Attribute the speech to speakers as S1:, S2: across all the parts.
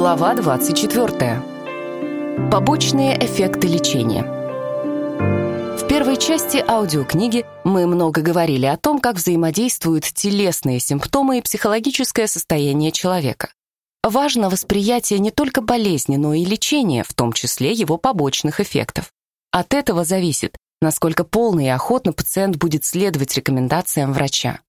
S1: Глава 24. Побочные эффекты лечения. В первой части аудиокниги мы много говорили о том, как взаимодействуют телесные симптомы и психологическое состояние человека. Важно восприятие не только болезни, но и лечения, в том числе его побочных эффектов. От этого зависит, насколько полно и охотно пациент будет следовать рекомендациям врача.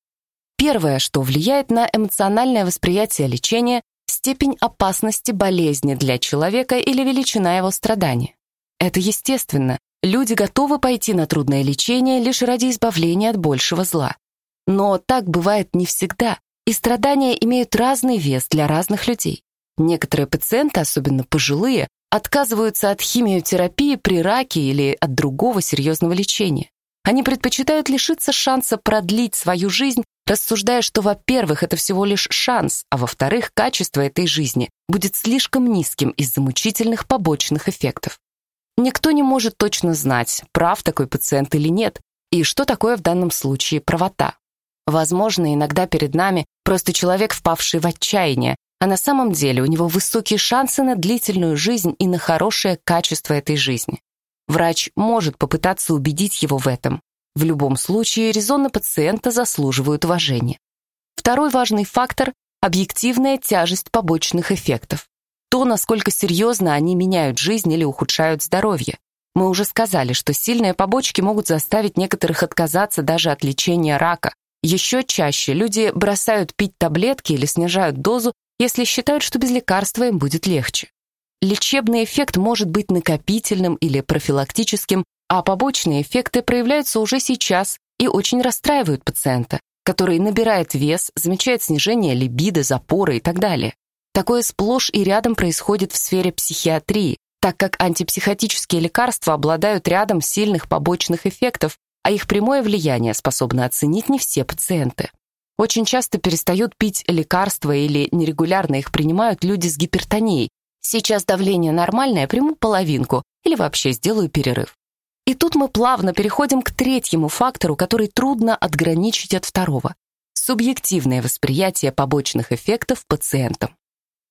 S1: Первое, что влияет на эмоциональное восприятие лечения, степень опасности болезни для человека или величина его страдания. Это естественно. Люди готовы пойти на трудное лечение лишь ради избавления от большего зла. Но так бывает не всегда, и страдания имеют разный вес для разных людей. Некоторые пациенты, особенно пожилые, отказываются от химиотерапии при раке или от другого серьезного лечения. Они предпочитают лишиться шанса продлить свою жизнь, рассуждая, что, во-первых, это всего лишь шанс, а во-вторых, качество этой жизни будет слишком низким из-за мучительных побочных эффектов. Никто не может точно знать, прав такой пациент или нет, и что такое в данном случае правота. Возможно, иногда перед нами просто человек, впавший в отчаяние, а на самом деле у него высокие шансы на длительную жизнь и на хорошее качество этой жизни. Врач может попытаться убедить его в этом. В любом случае, резоны пациента заслуживают уважения. Второй важный фактор – объективная тяжесть побочных эффектов. То, насколько серьезно они меняют жизнь или ухудшают здоровье. Мы уже сказали, что сильные побочки могут заставить некоторых отказаться даже от лечения рака. Еще чаще люди бросают пить таблетки или снижают дозу, если считают, что без лекарства им будет легче. Лечебный эффект может быть накопительным или профилактическим, а побочные эффекты проявляются уже сейчас и очень расстраивают пациента, который набирает вес, замечает снижение либидо, запоры и так далее. Такое сплошь и рядом происходит в сфере психиатрии, так как антипсихотические лекарства обладают рядом сильных побочных эффектов, а их прямое влияние способны оценить не все пациенты. Очень часто перестают пить лекарства или нерегулярно их принимают люди с гипертонией, Сейчас давление нормальное, приму половинку или вообще сделаю перерыв. И тут мы плавно переходим к третьему фактору, который трудно отграничить от второго. Субъективное восприятие побочных эффектов пациентам.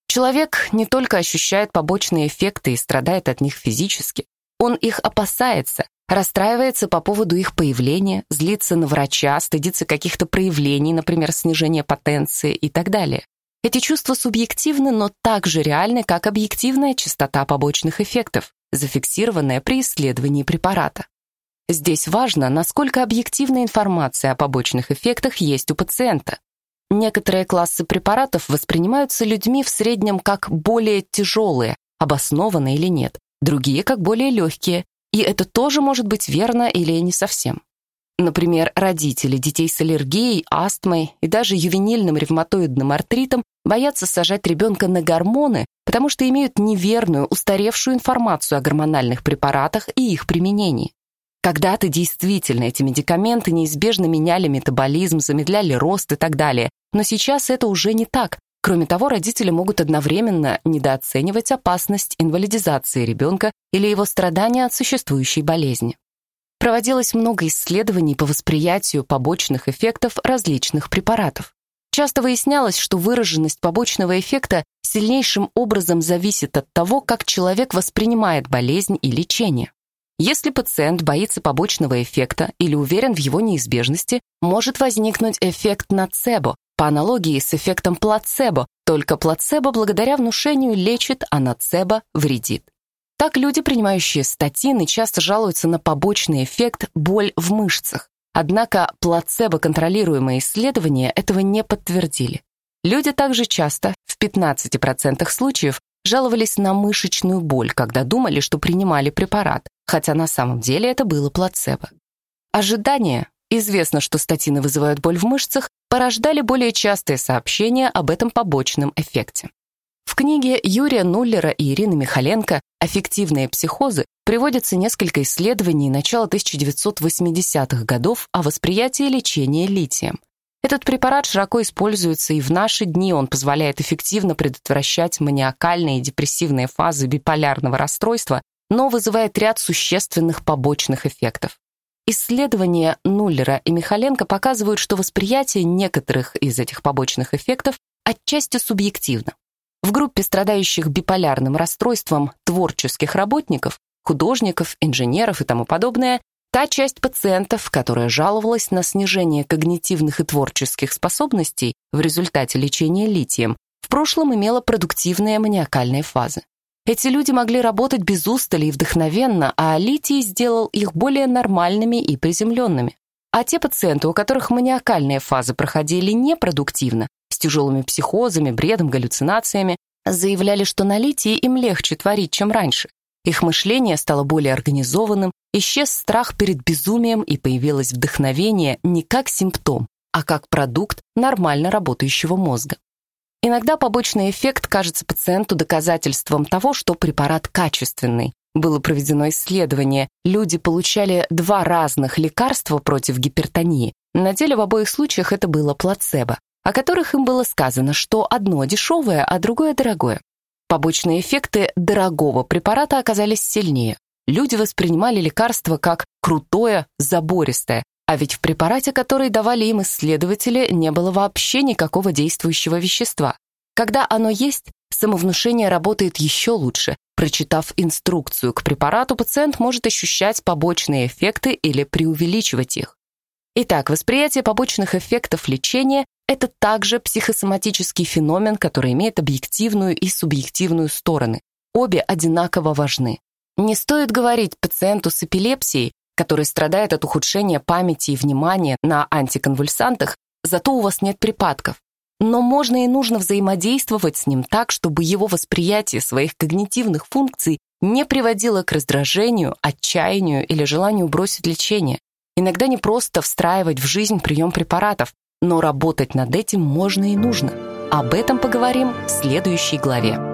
S1: Человек не только ощущает побочные эффекты и страдает от них физически, он их опасается, расстраивается по поводу их появления, злится на врача, стыдится каких-то проявлений, например, снижения потенции и так далее. Эти чувства субъективны, но так же реальны, как объективная частота побочных эффектов, зафиксированная при исследовании препарата. Здесь важно, насколько объективная информация о побочных эффектах есть у пациента. Некоторые классы препаратов воспринимаются людьми в среднем как более тяжелые, обоснованные или нет, другие как более легкие, и это тоже может быть верно или не совсем. Например, родители детей с аллергией, астмой и даже ювенильным ревматоидным артритом боятся сажать ребенка на гормоны, потому что имеют неверную, устаревшую информацию о гормональных препаратах и их применении. Когда-то действительно эти медикаменты неизбежно меняли метаболизм, замедляли рост и так далее, но сейчас это уже не так. Кроме того, родители могут одновременно недооценивать опасность инвалидизации ребенка или его страдания от существующей болезни. Проводилось много исследований по восприятию побочных эффектов различных препаратов. Часто выяснялось, что выраженность побочного эффекта сильнейшим образом зависит от того, как человек воспринимает болезнь и лечение. Если пациент боится побочного эффекта или уверен в его неизбежности, может возникнуть эффект нацебо, по аналогии с эффектом плацебо, только плацебо благодаря внушению лечит, а нацебо вредит. Так люди, принимающие статины, часто жалуются на побочный эффект боль в мышцах. Однако плацебо-контролируемые исследования этого не подтвердили. Люди также часто, в 15% случаев, жаловались на мышечную боль, когда думали, что принимали препарат, хотя на самом деле это было плацебо. Ожидания, известно, что статины вызывают боль в мышцах, порождали более частые сообщения об этом побочном эффекте. В книге Юрия Нуллера и Ирины Михаленко «Аффективные психозы» приводится несколько исследований начала 1980-х годов о восприятии лечения литием. Этот препарат широко используется и в наши дни он позволяет эффективно предотвращать маниакальные и депрессивные фазы биполярного расстройства, но вызывает ряд существенных побочных эффектов. Исследования Нуллера и Михаленко показывают, что восприятие некоторых из этих побочных эффектов отчасти субъективно. В группе страдающих биполярным расстройством творческих работников, художников, инженеров и тому подобное, та часть пациентов, которая жаловалась на снижение когнитивных и творческих способностей в результате лечения литием, в прошлом имела продуктивные маниакальные фазы. Эти люди могли работать без устали и вдохновенно, а литий сделал их более нормальными и приземленными. А те пациенты, у которых маниакальные фазы проходили непродуктивно, тяжелыми психозами, бредом, галлюцинациями, заявляли, что на литии им легче творить, чем раньше. Их мышление стало более организованным, исчез страх перед безумием и появилось вдохновение не как симптом, а как продукт нормально работающего мозга. Иногда побочный эффект кажется пациенту доказательством того, что препарат качественный. Было проведено исследование. Люди получали два разных лекарства против гипертонии. На деле в обоих случаях это было плацебо, о которых им было сказано, что одно дешевое, а другое дорогое. Побочные эффекты дорогого препарата оказались сильнее. Люди воспринимали лекарство как крутое, забористое, а ведь в препарате, который давали им исследователи, не было вообще никакого действующего вещества. Когда оно есть, самовнушение работает еще лучше. Прочитав инструкцию к препарату, пациент может ощущать побочные эффекты или преувеличивать их. Итак, восприятие побочных эффектов лечения – это также психосоматический феномен, который имеет объективную и субъективную стороны. Обе одинаково важны. Не стоит говорить пациенту с эпилепсией, который страдает от ухудшения памяти и внимания на антиконвульсантах, зато у вас нет припадков. Но можно и нужно взаимодействовать с ним так, чтобы его восприятие своих когнитивных функций не приводило к раздражению, отчаянию или желанию бросить лечение. Иногда не просто встраивать в жизнь прием препаратов, но работать над этим можно и нужно. Об этом поговорим в следующей главе.